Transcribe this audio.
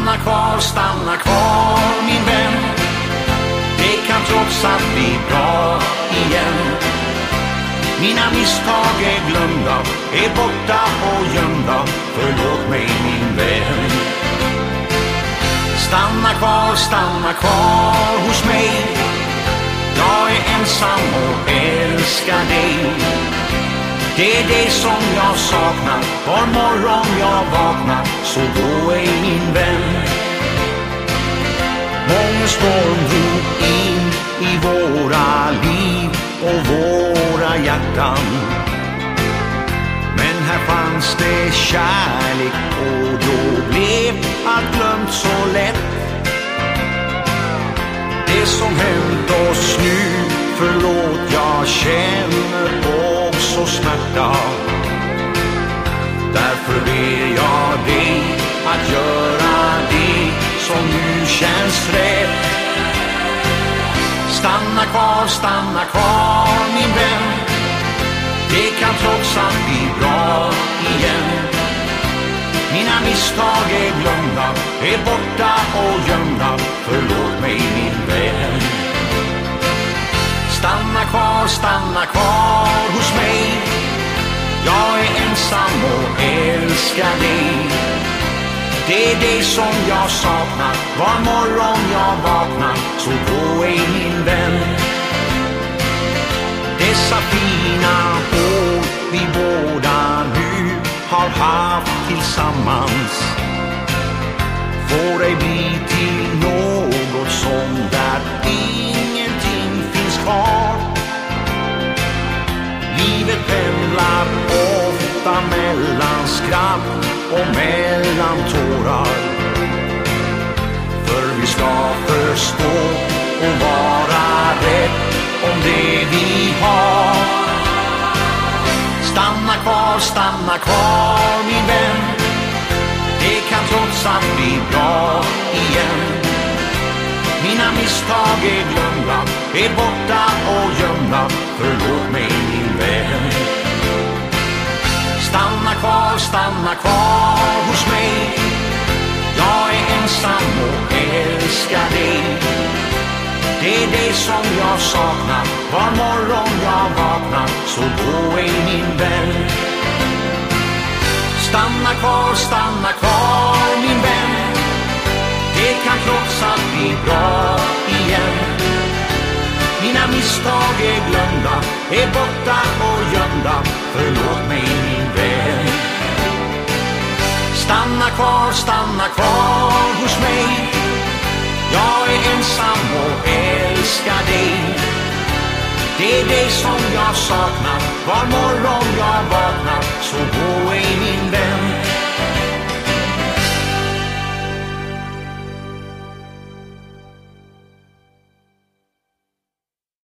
Stanna kvar, stanna kvar min vän. Det kan trots allt bli bra igen. Mina misstag är glömda, är borta och gömda. Förlåt mig min vän. Stanna kvar, stanna kvar hos mig. Jag är ensam och älskar dig. Det är det som jag saknar. Var morgon jag vaknar Så gå ej min vän. Många storm drog in i våra liv och våra hjärtan. Men här fanns det kärlek och då blev allt glömt så lätt. Det som hänt oss nu, förlåt jag känner dag. Därför ber jag dig att göra det som nu känns rätt. Stanna kvar, stanna kvar min vän. Det kan trots allt bli bra igen. Mina misstag är glömda, är borta och gömda. Förlåt mig min vän. Stanna kvar, stanna kvar hos mig. Jag är ensam och älskar dig. Det är det som jag saknar. Var morgon jag vaknar Så gå ej min vän. Dessa fina år vi båda nu har haft tillsammans Får ej bli till mellan skratt och mellan tårar. För vi ska förstå och vara rätt om det vi har. Stanna kvar, stanna kvar min vän. Det kan trots allt bli bra igen. Mina misstag är glömda, är borta och gömda. Förlåt mig min vän. Stanna kvar, stanna kvar hos mig. Jag är ensam och älskar dig. Det är det som jag saknar. Var morgon jag vaknar Så gå ej min vän. Stanna kvar, stanna kvar min vän. Det kan trots allt bli bra igen. Mina misstag är glömda, är borta och gömda. Förlåt kvar, stanna kvar hos mig. Jag är ensam och älskar dig. Det är dig som jag saknar. Var morgon jag vaknar Så gå ej